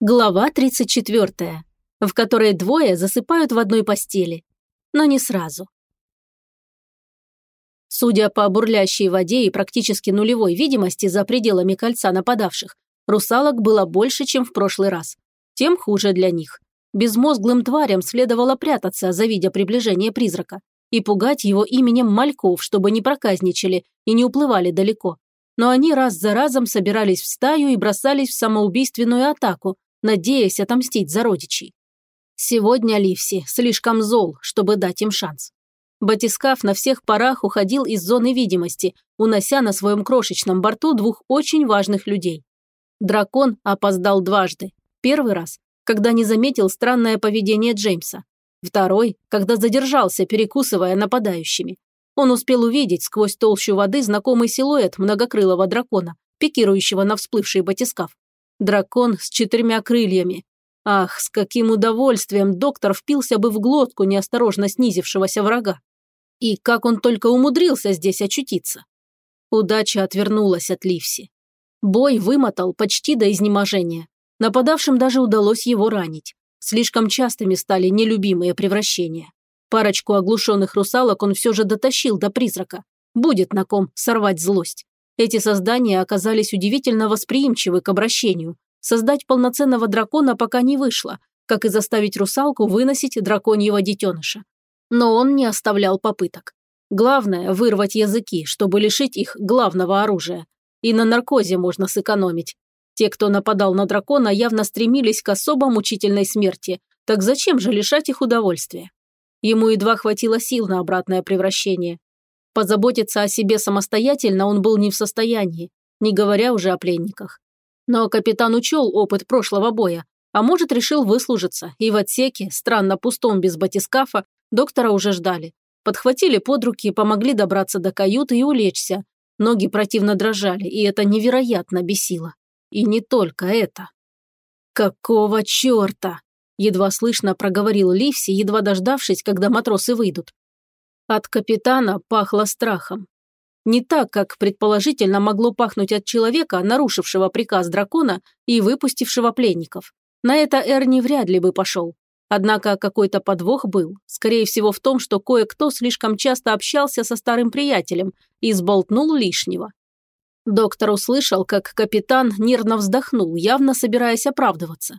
Глава 34, в которой двое засыпают в одной постели. Но не сразу. Судя по бурлящей воде и практически нулевой видимости за пределами кольца нападавших, русалок было больше, чем в прошлый раз. Тем хуже для них. Безмозглым тварям следовало прятаться, завидя приближение призрака, и пугать его именем мальков, чтобы не проказничали и не уплывали далеко. Но они раз за разом собирались в стаю и бросались в самоубийственную атаку, надеясь отомстить за родичей. Сегодня Ливси слишком зол, чтобы дать им шанс. Батискаф на всех парах уходил из зоны видимости, унося на своем крошечном борту двух очень важных людей. Дракон опоздал дважды. Первый раз, когда не заметил странное поведение Джеймса. Второй, когда задержался, перекусывая нападающими. Он успел увидеть сквозь толщу воды знакомый силуэт многокрылого дракона, пикирующего на всплывший батискаф. Дракон с четырьмя крыльями. Ах, с каким удовольствием доктор впился бы в глотку неосторожно снизившегося врага. И как он только умудрился здесь очутиться. Удача отвернулась от Ливси. Бой вымотал почти до изнеможения. Нападавшим даже удалось его ранить. Слишком частыми стали нелюбимые превращения. Парочку оглушенных русалок он все же дотащил до призрака. Будет на ком сорвать злость. Эти создания оказались удивительно восприимчивы к обращению. Создать полноценного дракона пока не вышло, как и заставить русалку выносить драконьего детеныша. Но он не оставлял попыток. Главное – вырвать языки, чтобы лишить их главного оружия. И на наркозе можно сэкономить. Те, кто нападал на дракона, явно стремились к особо мучительной смерти. Так зачем же лишать их удовольствия? Ему едва хватило сил на обратное превращение. Позаботиться о себе самостоятельно он был не в состоянии, не говоря уже о пленниках. Но капитан учел опыт прошлого боя, а может решил выслужиться, и в отсеке, странно пустом без батискафа, доктора уже ждали. Подхватили под руки, помогли добраться до каюты и улечься. Ноги противно дрожали, и это невероятно бесило. И не только это. «Какого черта?» – едва слышно проговорил Ливси, едва дождавшись, когда матросы выйдут. От капитана пахло страхом. Не так, как предположительно могло пахнуть от человека, нарушившего приказ дракона и выпустившего пленников. На это Эрни вряд ли бы пошел. Однако какой-то подвох был, скорее всего в том, что кое-кто слишком часто общался со старым приятелем и сболтнул лишнего. Доктор услышал, как капитан нервно вздохнул, явно собираясь оправдываться.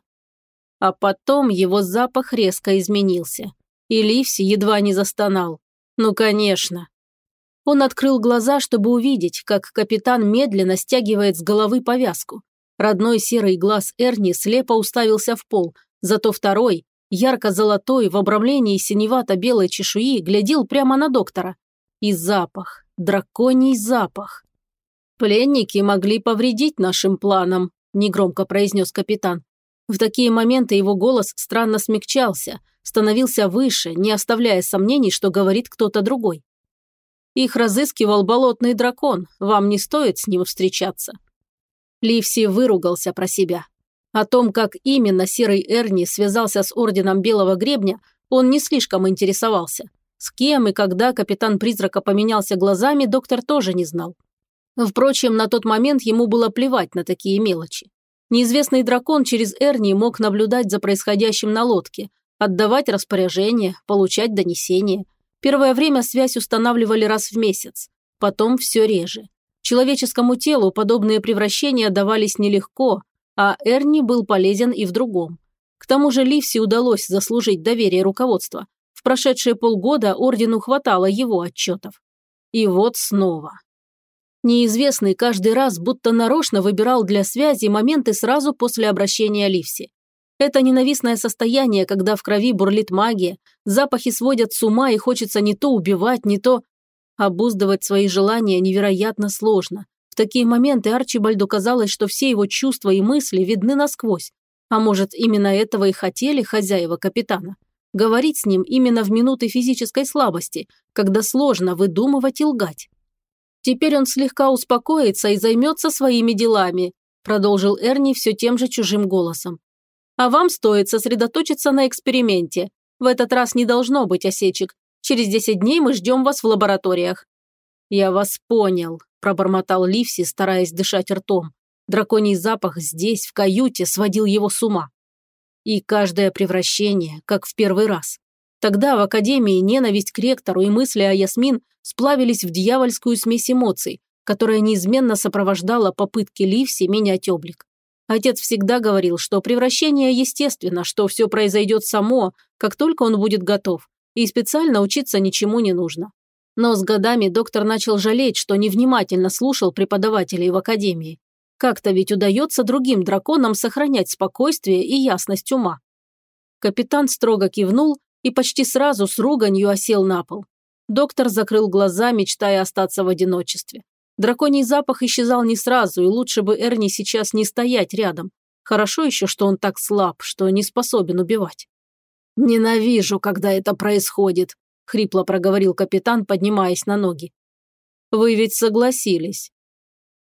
А потом его запах резко изменился, и Ливси едва не застонал. Ну, конечно. Он открыл глаза, чтобы увидеть, как капитан медленно стягивает с головы повязку. Родной серый глаз Эрни слепо уставился в пол, зато второй, ярко-золотой, в обрамлении синевато-белой чешуи, глядел прямо на доктора. И запах, драконий запах. «Пленники могли повредить нашим планам», – негромко произнес капитан. В такие моменты его голос странно смягчался, становился выше, не оставляя сомнений, что говорит кто-то другой. Их разыскивал болотный дракон, вам не стоит с ним встречаться. Ливси выругался про себя. О том, как именно Серый Эрни связался с Орденом Белого Гребня, он не слишком интересовался. С кем и когда капитан Призрака поменялся глазами, доктор тоже не знал. Впрочем, на тот момент ему было плевать на такие мелочи. Неизвестный дракон через Эрни мог наблюдать за происходящим на лодке, Отдавать распоряжения, получать донесения. Первое время связь устанавливали раз в месяц, потом все реже. Человеческому телу подобные превращения давались нелегко, а Эрни был полезен и в другом. К тому же Ливси удалось заслужить доверие руководства. В прошедшие полгода ордену хватало его отчетов. И вот снова. Неизвестный каждый раз будто нарочно выбирал для связи моменты сразу после обращения Ливси. Это ненавистное состояние, когда в крови бурлит магия, запахи сводят с ума и хочется не то убивать, не то... Обуздывать свои желания невероятно сложно. В такие моменты Арчибальду казалось, что все его чувства и мысли видны насквозь. А может, именно этого и хотели хозяева капитана? Говорить с ним именно в минуты физической слабости, когда сложно выдумывать и лгать. Теперь он слегка успокоится и займется своими делами, продолжил Эрни все тем же чужим голосом. А вам стоит сосредоточиться на эксперименте. В этот раз не должно быть осечек. Через 10 дней мы ждем вас в лабораториях». «Я вас понял», – пробормотал Ливси, стараясь дышать ртом. Драконий запах здесь, в каюте, сводил его с ума. И каждое превращение, как в первый раз. Тогда в Академии ненависть к ректору и мысли о Ясмин сплавились в дьявольскую смесь эмоций, которая неизменно сопровождала попытки Ливси менять облик. Отец всегда говорил, что превращение естественно, что все произойдет само, как только он будет готов, и специально учиться ничему не нужно. Но с годами доктор начал жалеть, что невнимательно слушал преподавателей в академии. Как-то ведь удается другим драконам сохранять спокойствие и ясность ума. Капитан строго кивнул и почти сразу с руганью осел на пол. Доктор закрыл глаза, мечтая остаться в одиночестве. Драконий запах исчезал не сразу, и лучше бы Эрни сейчас не стоять рядом. Хорошо еще, что он так слаб, что не способен убивать. «Ненавижу, когда это происходит», – хрипло проговорил капитан, поднимаясь на ноги. «Вы ведь согласились».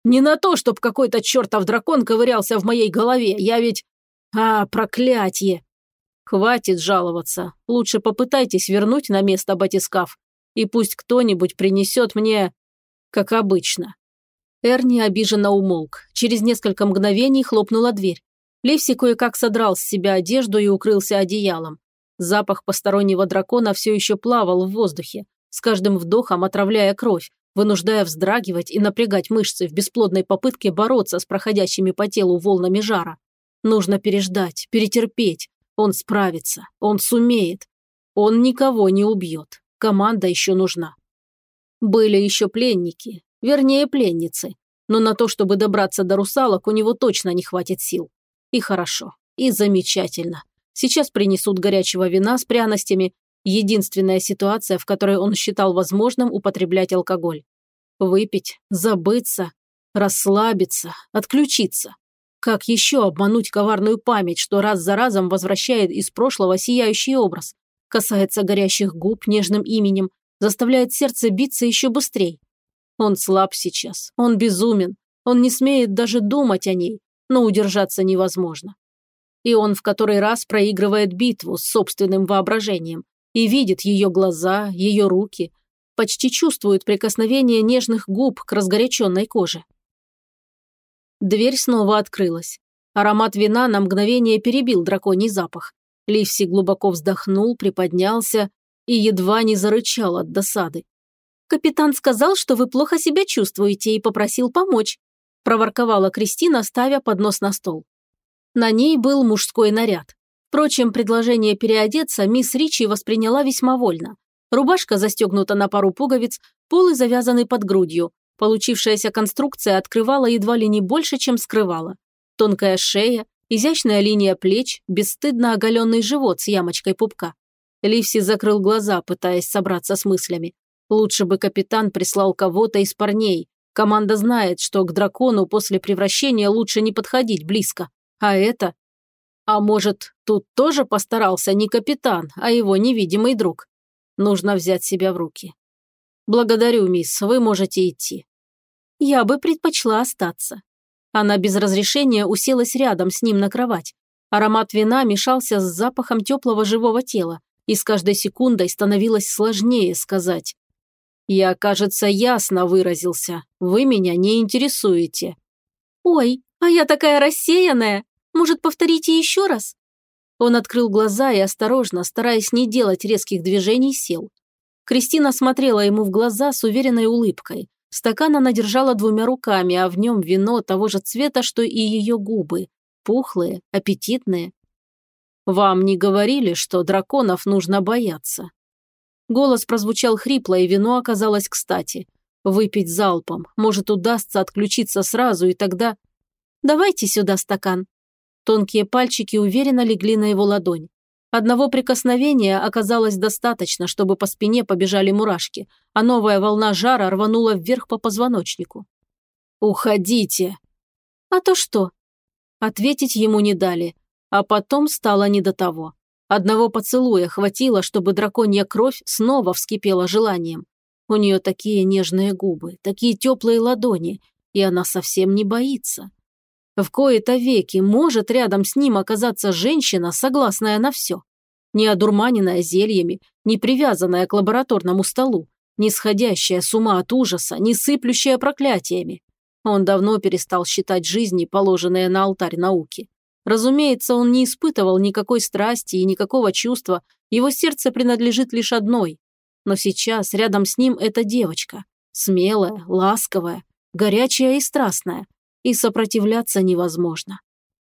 «Не на то, чтоб какой-то чертов дракон ковырялся в моей голове, я ведь... А, проклятье!» «Хватит жаловаться. Лучше попытайтесь вернуть на место батискаф, и пусть кто-нибудь принесет мне... как обычно». Эрни обиженно умолк. Через несколько мгновений хлопнула дверь. Левси кое-как содрал с себя одежду и укрылся одеялом. Запах постороннего дракона все еще плавал в воздухе, с каждым вдохом отравляя кровь, вынуждая вздрагивать и напрягать мышцы в бесплодной попытке бороться с проходящими по телу волнами жара. Нужно переждать, перетерпеть, он справится, он сумеет. Он никого не убьет. Команда еще нужна. Были еще пленники, вернее пленницы. Но на то, чтобы добраться до русалок, у него точно не хватит сил. И хорошо, и замечательно. Сейчас принесут горячего вина с пряностями. Единственная ситуация, в которой он считал возможным употреблять алкоголь. Выпить, забыться, расслабиться, отключиться. Как еще обмануть коварную память, что раз за разом возвращает из прошлого сияющий образ? Касается горящих губ нежным именем, заставляет сердце биться еще быстрее. Он слаб сейчас, он безумен, он не смеет даже думать о ней, но удержаться невозможно. И он в который раз проигрывает битву с собственным воображением и видит ее глаза, ее руки, почти чувствует прикосновение нежных губ к разгоряченной коже. Дверь снова открылась. Аромат вина на мгновение перебил драконий запах. Ливси глубоко вздохнул, приподнялся и едва не зарычал от досады. «Капитан сказал, что вы плохо себя чувствуете и попросил помочь», проворковала Кристина, ставя поднос на стол. На ней был мужской наряд. Впрочем, предложение переодеться мисс Ричи восприняла весьма вольно. Рубашка застегнута на пару пуговиц, полы завязаны под грудью, Получившаяся конструкция открывала едва ли не больше, чем скрывала. Тонкая шея, изящная линия плеч, бесстыдно оголенный живот с ямочкой пупка. Ливси закрыл глаза, пытаясь собраться с мыслями. Лучше бы капитан прислал кого-то из парней. Команда знает, что к дракону после превращения лучше не подходить близко. А это... А может, тут тоже постарался не капитан, а его невидимый друг? Нужно взять себя в руки. «Благодарю, мисс, вы можете идти». Я бы предпочла остаться. Она без разрешения уселась рядом с ним на кровать. Аромат вина мешался с запахом теплого живого тела, и с каждой секундой становилось сложнее сказать. «Я, кажется, ясно выразился. Вы меня не интересуете». «Ой, а я такая рассеянная. Может, повторите еще раз?» Он открыл глаза и осторожно, стараясь не делать резких движений, сел. Кристина смотрела ему в глаза с уверенной улыбкой, Стакан она держала двумя руками, а в нем вино того же цвета, что и ее губы. Пухлые, аппетитные. «Вам не говорили, что драконов нужно бояться?» Голос прозвучал хрипло, и вино оказалось кстати. Выпить залпом. Может, удастся отключиться сразу, и тогда... «Давайте сюда стакан». Тонкие пальчики уверенно легли на его ладонь. Одного прикосновения оказалось достаточно, чтобы по спине побежали мурашки, а новая волна жара рванула вверх по позвоночнику. «Уходите!» «А то что?» Ответить ему не дали, а потом стало не до того. Одного поцелуя хватило, чтобы драконья кровь снова вскипела желанием. У нее такие нежные губы, такие теплые ладони, и она совсем не боится. В кои-то веки может рядом с ним оказаться женщина, согласная на все. Не одурманенная зельями, не привязанная к лабораторному столу, не сходящая с ума от ужаса, не сыплющая проклятиями. Он давно перестал считать жизни, положенные на алтарь науки. Разумеется, он не испытывал никакой страсти и никакого чувства, его сердце принадлежит лишь одной. Но сейчас рядом с ним эта девочка. Смелая, ласковая, горячая и страстная. И сопротивляться невозможно.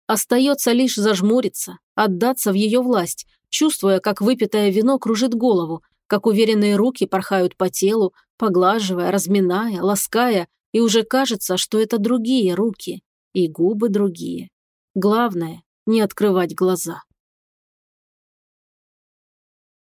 Остается лишь зажмуриться, отдаться в ее власть, чувствуя, как выпитое вино кружит голову, как уверенные руки порхают по телу, поглаживая, разминая, лаская, и уже кажется, что это другие руки, и губы другие. Главное – не открывать глаза.